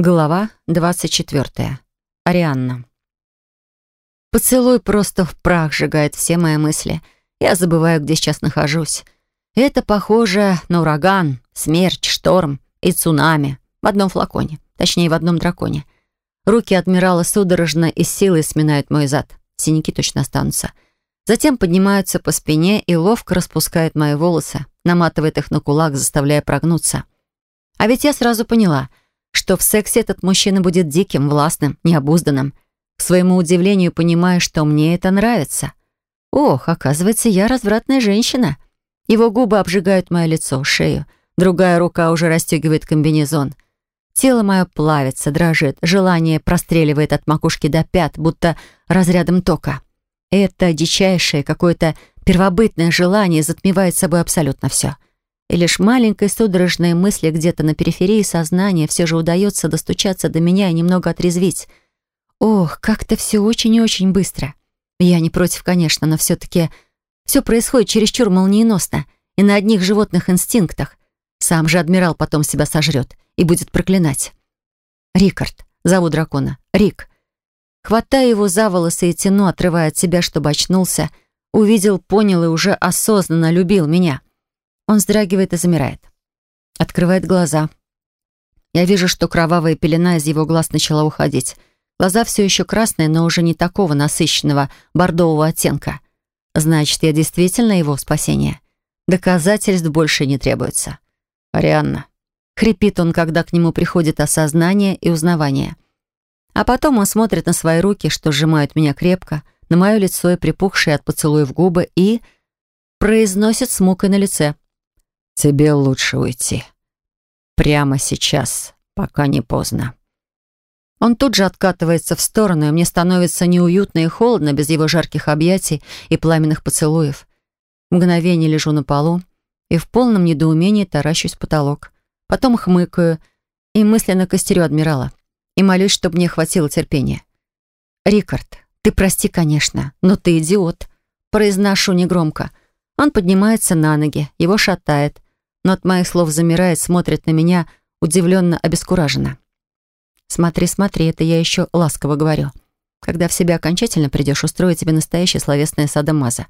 Глава 24. Арианна. Поцелуй просто в прах сжигает все мои мысли. Я забываю, где сейчас нахожусь. Это похоже на ураган, смерч, шторм и цунами в одном флаконе, точнее, в одном драконе. Руки адмирала судорожно и силой сминают мой зад. Синяки точно останутся. Затем поднимаются по спине и ловко распускают мои волосы, наматывает их на кулак, заставляя прогнуться. А ведь я сразу поняла — что в сексе этот мужчина будет диким, властным, необузданным. К своему удивлению понимаю, что мне это нравится. Ох, оказывается, я развратная женщина. Его губы обжигают мое лицо, шею. Другая рука уже расстегивает комбинезон. Тело мое плавится, дрожит, желание простреливает от макушки до пят, будто разрядом тока. Это дичайшее, какое-то первобытное желание затмевает собой абсолютно все — и лишь маленькой судорожной мысли где-то на периферии сознания все же удается достучаться до меня и немного отрезвить. Ох, как-то все очень и очень быстро. Я не против, конечно, но все-таки все происходит чересчур молниеносно и на одних животных инстинктах. Сам же адмирал потом себя сожрет и будет проклинать. Рикард, зову дракона, Рик. Хватаю его за волосы и тяну, отрывая от себя, чтобы очнулся, увидел, понял и уже осознанно любил меня — он вздрагивает и замирает. Открывает глаза. Я вижу, что кровавая пелена из его глаз начала уходить. Глаза все еще красные, но уже не такого насыщенного бордового оттенка. Значит, я действительно его спасение. Доказательств больше не требуется. «Арианна». Хрипит он, когда к нему приходит осознание и узнавание. А потом он смотрит на свои руки, что сжимают меня крепко, на мое лицо и припухшие от поцелуев губы, и произносит с мукой на лице — Тебе лучше уйти. Прямо сейчас, пока не поздно. Он тут же откатывается в сторону, и мне становится неуютно и холодно без его жарких объятий и пламенных поцелуев. Мгновение лежу на полу и в полном недоумении таращусь в потолок. Потом хмыкаю и мысленно костерю адмирала. И молюсь, чтобы мне хватило терпения. «Рикард, ты прости, конечно, но ты идиот». Произношу негромко. Он поднимается на ноги, его шатает но от моих слов замирает, смотрит на меня удивленно, обескураженно. «Смотри, смотри, это я еще ласково говорю. Когда в себя окончательно придешь, устрою тебе настоящее словесное садомаза.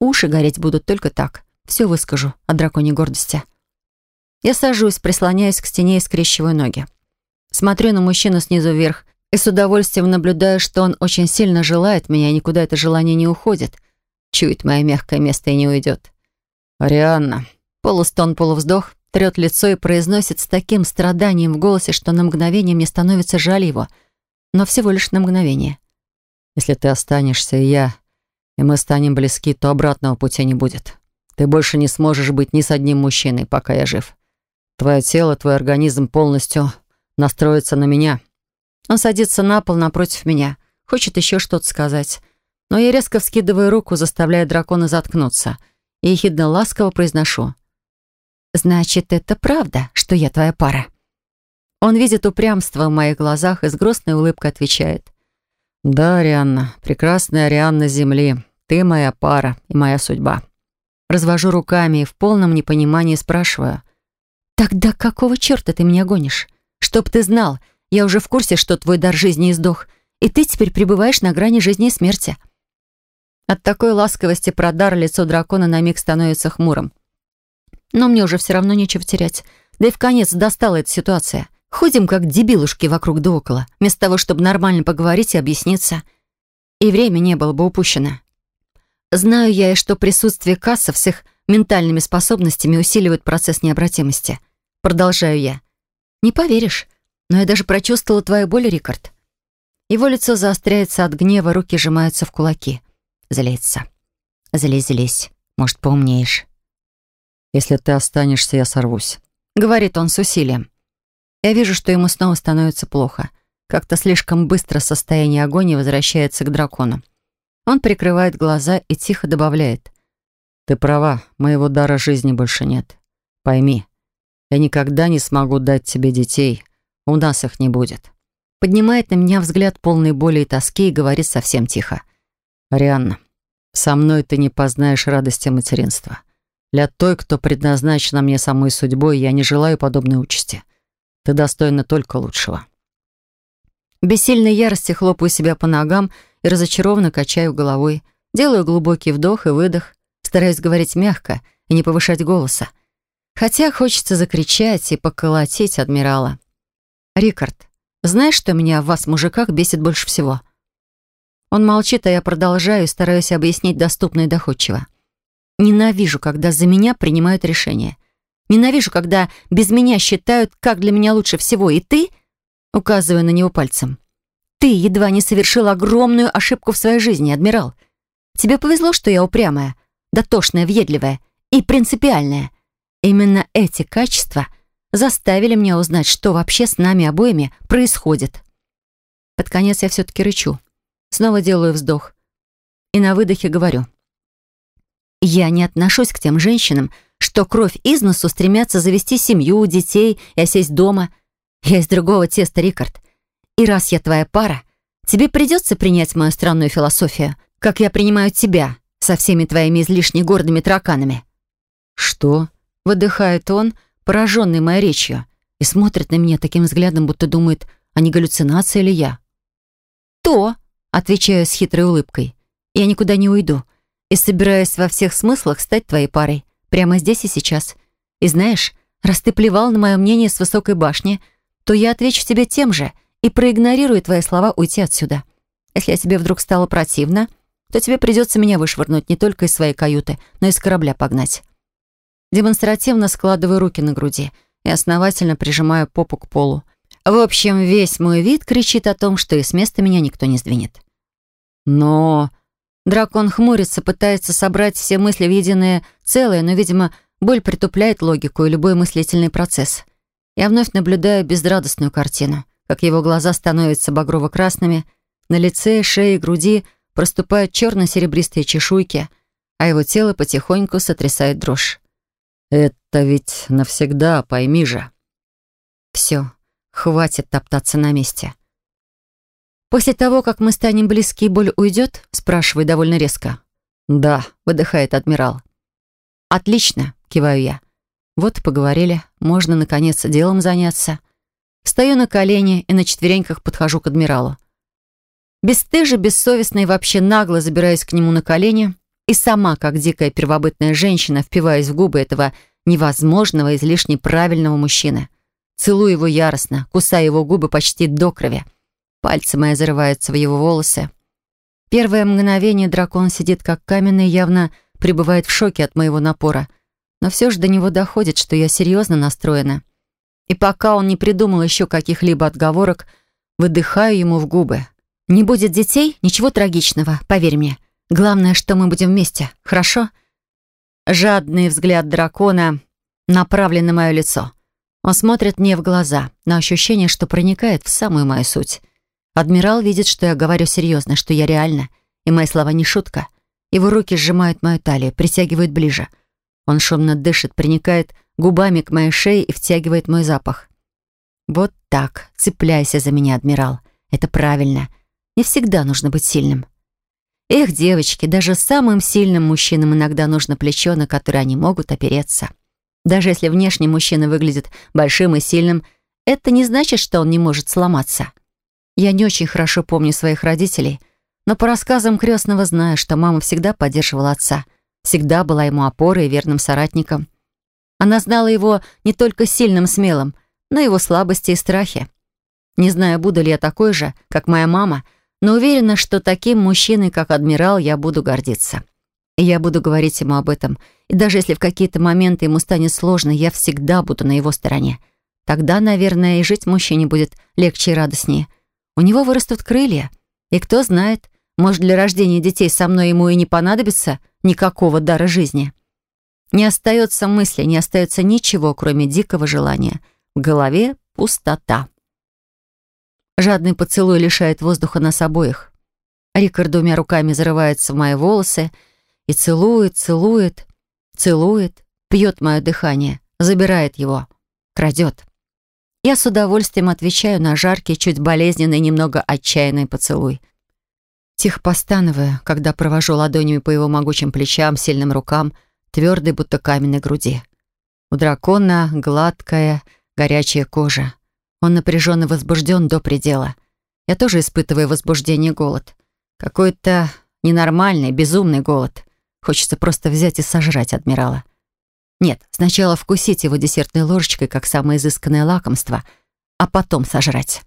Уши гореть будут только так. Все выскажу о драконе гордости». Я сажусь, прислоняюсь к стене и скрещиваю ноги. Смотрю на мужчину снизу вверх и с удовольствием наблюдаю, что он очень сильно желает меня, и никуда это желание не уходит. Чует мое мягкое место и не уйдет. «Арианна», Полустон, полувздох, трет лицо и произносит с таким страданием в голосе, что на мгновение мне становится жаль его. Но всего лишь на мгновение. «Если ты останешься, и я, и мы станем близки, то обратного пути не будет. Ты больше не сможешь быть ни с одним мужчиной, пока я жив. Твое тело, твой организм полностью настроится на меня». Он садится на пол напротив меня, хочет еще что-то сказать. Но я резко вскидываю руку, заставляя дракона заткнуться, и ехидно ласково произношу. «Значит, это правда, что я твоя пара?» Он видит упрямство в моих глазах и с грустной улыбкой отвечает. «Да, Арианна, прекрасная Арианна Земли, ты моя пара и моя судьба». Развожу руками и в полном непонимании спрашиваю. «Тогда какого черта ты меня гонишь? Чтоб ты знал, я уже в курсе, что твой дар жизни издох, и ты теперь пребываешь на грани жизни и смерти». От такой ласковости про дар лицо дракона на миг становится хмурым. Но мне уже все равно нечего терять. Да и в конец достала эта ситуация. Ходим как дебилушки вокруг да около, вместо того, чтобы нормально поговорить и объясниться. И время не было бы упущено. Знаю я и что присутствие кассов с их ментальными способностями усиливает процесс необратимости. Продолжаю я. Не поверишь, но я даже прочувствовала твою боль, Рикард. Его лицо заостряется от гнева, руки сжимаются в кулаки. Злится. Злись, злись. Может, поумнеешь. «Если ты останешься, я сорвусь», — говорит он с усилием. Я вижу, что ему снова становится плохо. Как-то слишком быстро состояние агонии возвращается к дракону. Он прикрывает глаза и тихо добавляет. «Ты права, моего дара жизни больше нет. Пойми, я никогда не смогу дать тебе детей. У нас их не будет». Поднимает на меня взгляд полный боли и тоски и говорит совсем тихо. «Арианна, со мной ты не познаешь радости материнства. Для той, кто предназначена мне самой судьбой, я не желаю подобной участи. Ты достойна только лучшего». В бессильной ярости хлопаю себя по ногам и разочарованно качаю головой. Делаю глубокий вдох и выдох, стараюсь говорить мягко и не повышать голоса. Хотя хочется закричать и поколотить адмирала. «Рикард, знаешь, что меня в вас, мужиках, бесит больше всего?» Он молчит, а я продолжаю и стараюсь объяснить доступно и доходчиво. Ненавижу, когда за меня принимают решения. Ненавижу, когда без меня считают, как для меня лучше всего. И ты, указывая на него пальцем, ты едва не совершил огромную ошибку в своей жизни, адмирал. Тебе повезло, что я упрямая, дотошная, въедливая и принципиальная. Именно эти качества заставили меня узнать, что вообще с нами обоими происходит. Под конец я все-таки рычу. Снова делаю вздох. И на выдохе говорю. Я не отношусь к тем женщинам, что кровь из носу стремятся завести семью, детей и осесть дома. Я из другого теста, Рикард. И раз я твоя пара, тебе придется принять мою странную философию, как я принимаю тебя со всеми твоими излишне гордыми тараканами». «Что?» — выдыхает он, пораженный моей речью, и смотрит на меня таким взглядом, будто думает, а не галлюцинация ли я. «То!» Отвечаю с хитрой улыбкой. Я никуда не уйду. И собираюсь во всех смыслах стать твоей парой. Прямо здесь и сейчас. И знаешь, раз ты плевал на мое мнение с высокой башни, то я отвечу тебе тем же и проигнорирую твои слова уйти отсюда. Если я тебе вдруг стало противно, то тебе придется меня вышвырнуть не только из своей каюты, но и с корабля погнать. Демонстративно складываю руки на груди и основательно прижимаю попу к полу. В общем, весь мой вид кричит о том, что и с места меня никто не сдвинет. Но... Дракон хмурится, пытается собрать все мысли в единое целое, но, видимо, боль притупляет логику и любой мыслительный процесс. Я вновь наблюдаю безрадостную картину, как его глаза становятся багрово-красными, на лице, шее и груди проступают черно-серебристые чешуйки, а его тело потихоньку сотрясает дрожь. «Это ведь навсегда, пойми же». «Все, Хватит топтаться на месте. «После того, как мы станем близки, боль уйдет?» спрашиваю довольно резко. «Да», — выдыхает адмирал. «Отлично», — киваю я. «Вот поговорили, можно, наконец, делом заняться». Встаю на колени и на четвереньках подхожу к адмиралу. Бесстыже, бессовестно и вообще нагло забираюсь к нему на колени и сама, как дикая первобытная женщина, впиваюсь в губы этого невозможного, излишне правильного мужчины. Целую его яростно, кусая его губы почти до крови. Пальцы мои зарываются в его волосы. Первое мгновение дракон сидит как каменный, явно пребывает в шоке от моего напора. Но все же до него доходит, что я серьезно настроена. И пока он не придумал еще каких-либо отговорок, выдыхаю ему в губы. «Не будет детей? Ничего трагичного, поверь мне. Главное, что мы будем вместе, хорошо?» Жадный взгляд дракона направлен на мое лицо. Он смотрит мне в глаза, на ощущение, что проникает в самую мою суть. Адмирал видит, что я говорю серьезно, что я реально, и мои слова не шутка. Его руки сжимают мою талию, притягивают ближе. Он шумно дышит, проникает губами к моей шее и втягивает мой запах. Вот так, цепляйся за меня, адмирал. Это правильно. Не всегда нужно быть сильным. Эх, девочки, даже самым сильным мужчинам иногда нужно плечо, на которое они могут опереться. Даже если внешне мужчина выглядит большим и сильным, это не значит, что он не может сломаться. Я не очень хорошо помню своих родителей, но по рассказам крестного знаю, что мама всегда поддерживала отца, всегда была ему опорой и верным соратником. Она знала его не только сильным, смелым, но и его слабости и страхи. Не знаю, буду ли я такой же, как моя мама, но уверена, что таким мужчиной, как адмирал, я буду гордиться. И я буду говорить ему об этом. И даже если в какие-то моменты ему станет сложно, я всегда буду на его стороне. Тогда, наверное, и жить мужчине будет легче и радостнее. У него вырастут крылья. И кто знает, может, для рождения детей со мной ему и не понадобится никакого дара жизни. Не остается мысли, не остается ничего, кроме дикого желания. В голове пустота. Жадный поцелуй лишает воздуха нас обоих. Рикард двумя руками зарывается в мои волосы, и целует, целует, целует, пьет мое дыхание, забирает его, крадет. Я с удовольствием отвечаю на жаркий, чуть болезненный, немного отчаянный поцелуй. Тихо постановая, когда провожу ладонями по его могучим плечам, сильным рукам, твердой, будто каменной груди. У дракона гладкая, горячая кожа. Он напряженно возбужден до предела. Я тоже испытываю возбуждение и голод. Какой-то ненормальный, безумный голод. Хочется просто взять и сожрать адмирала. Нет, сначала вкусить его десертной ложечкой, как самое изысканное лакомство, а потом сожрать.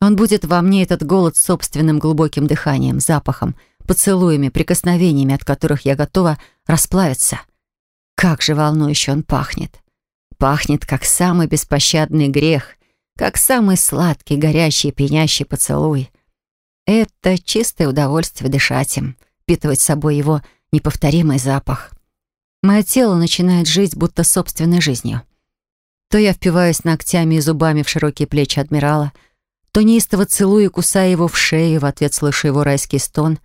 Он будет во мне этот голод собственным глубоким дыханием, запахом, поцелуями, прикосновениями, от которых я готова расплавиться. Как же волнующе он пахнет. Пахнет, как самый беспощадный грех, как самый сладкий, горячий, пьянящий поцелуй. Это чистое удовольствие дышать им, впитывать с собой его неповторимый запах. Мое тело начинает жить будто собственной жизнью. То я впиваюсь ногтями и зубами в широкие плечи адмирала, то неистово целую и кусаю его в шею, в ответ слышу его райский стон,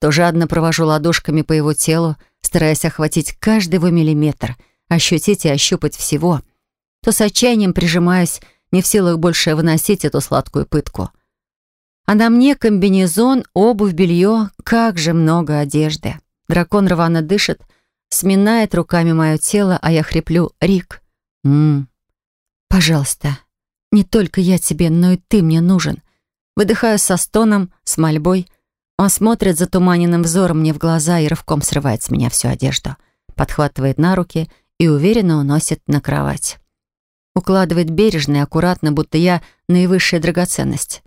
то жадно провожу ладошками по его телу, стараясь охватить каждый его миллиметр, ощутить и ощупать всего, то с отчаянием прижимаюсь, не в силах больше выносить эту сладкую пытку. А на мне комбинезон, обувь, белье, как же много одежды. Дракон рвано дышит, сминает руками мое тело, а я хриплю «Рик». «Ммм, пожалуйста, не только я тебе, но и ты мне нужен». Выдыхаю со стоном, с мольбой. Он смотрит затуманенным взором мне в глаза и рывком срывает с меня всю одежду. Подхватывает на руки и уверенно уносит на кровать. Укладывает бережно и аккуратно, будто я наивысшая драгоценность.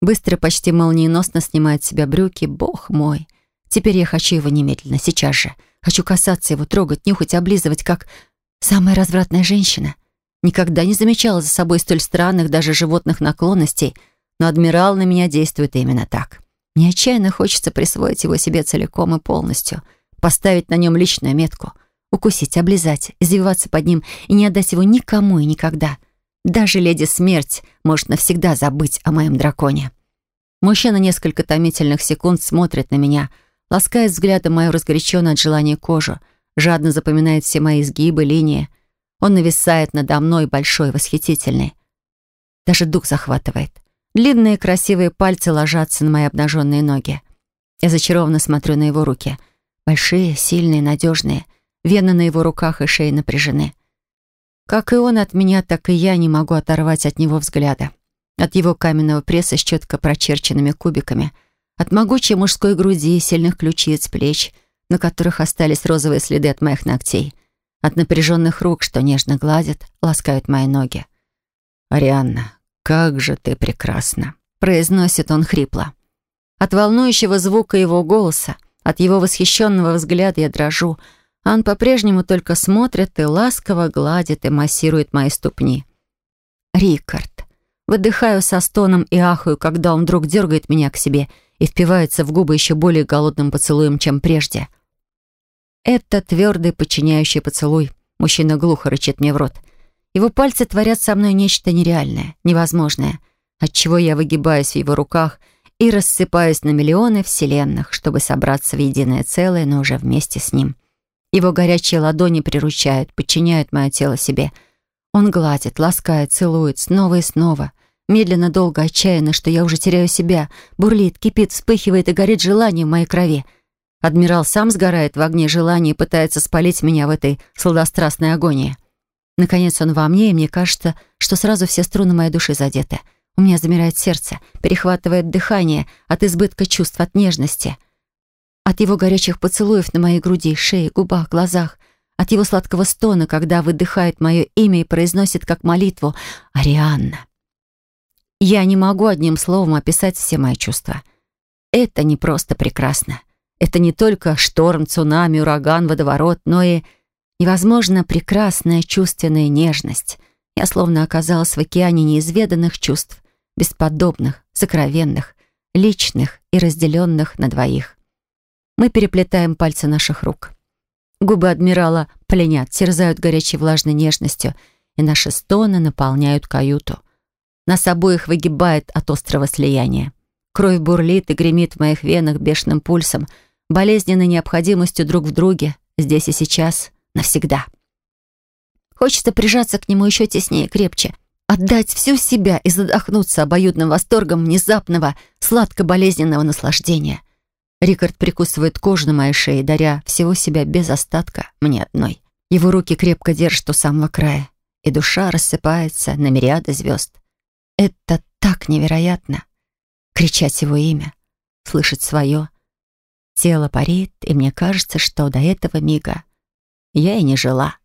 Быстро, почти молниеносно снимает с себя брюки. Бог мой! Теперь я хочу его немедленно, сейчас же. Хочу касаться его, трогать, нюхать, облизывать, как самая развратная женщина. Никогда не замечала за собой столь странных, даже животных наклонностей, но адмирал на меня действует именно так. Мне отчаянно хочется присвоить его себе целиком и полностью, поставить на нем личную метку, укусить, облизать, извиваться под ним и не отдать его никому и никогда. Даже леди смерть может навсегда забыть о моем драконе. Мужчина несколько томительных секунд смотрит на меня — ласкает взглядом мою разгоряченную от желания кожу, жадно запоминает все мои изгибы, линии. Он нависает надо мной большой, восхитительный. Даже дух захватывает. Длинные красивые пальцы ложатся на мои обнаженные ноги. Я зачарованно смотрю на его руки. Большие, сильные, надежные. Вены на его руках и шее напряжены. Как и он от меня, так и я не могу оторвать от него взгляда. От его каменного пресса с четко прочерченными кубиками — от могучей мужской груди, сильных ключиц, плеч, на которых остались розовые следы от моих ногтей. От напряженных рук, что нежно гладят, ласкают мои ноги. «Арианна, как же ты прекрасна!» — произносит он хрипло. От волнующего звука его голоса, от его восхищенного взгляда я дрожу, а он по-прежнему только смотрит и ласково гладит и массирует мои ступни. «Рикард!» Выдыхаю со стоном и ахаю, когда он вдруг дергает меня к себе — и впивается в губы еще более голодным поцелуем, чем прежде. Это твердый, подчиняющий поцелуй. Мужчина глухо рычит мне в рот. Его пальцы творят со мной нечто нереальное, невозможное, отчего я выгибаюсь в его руках и рассыпаюсь на миллионы вселенных, чтобы собраться в единое целое, но уже вместе с ним. Его горячие ладони приручают, подчиняют мое тело себе. Он гладит, ласкает, целует снова и снова — Медленно, долго, отчаянно, что я уже теряю себя. Бурлит, кипит, вспыхивает и горит желание в моей крови. Адмирал сам сгорает в огне желания и пытается спалить меня в этой сладострастной агонии. Наконец он во мне, и мне кажется, что сразу все струны моей души задеты. У меня замирает сердце, перехватывает дыхание от избытка чувств, от нежности. От его горячих поцелуев на моей груди, шее, губах, глазах. От его сладкого стона, когда выдыхает мое имя и произносит как молитву «Арианна». Я не могу одним словом описать все мои чувства. Это не просто прекрасно. Это не только шторм, цунами, ураган, водоворот, но и невозможно прекрасная чувственная нежность. Я словно оказалась в океане неизведанных чувств, бесподобных, сокровенных, личных и разделенных на двоих. Мы переплетаем пальцы наших рук. Губы адмирала пленят, терзают горячей влажной нежностью, и наши стоны наполняют каюту. Нас обоих выгибает от острого слияния. Кровь бурлит и гремит в моих венах бешеным пульсом, болезненной необходимостью друг в друге, здесь и сейчас, навсегда. Хочется прижаться к нему еще теснее, крепче, отдать всю себя и задохнуться обоюдным восторгом внезапного, сладко-болезненного наслаждения. Рикард прикусывает кожу на моей шее, даря всего себя без остатка мне одной. Его руки крепко держат у самого края, и душа рассыпается на мириады звезд. Это так невероятно. кричать его имя, слышать свое. Тело парит, и мне кажется, что до этого мига я и не жила.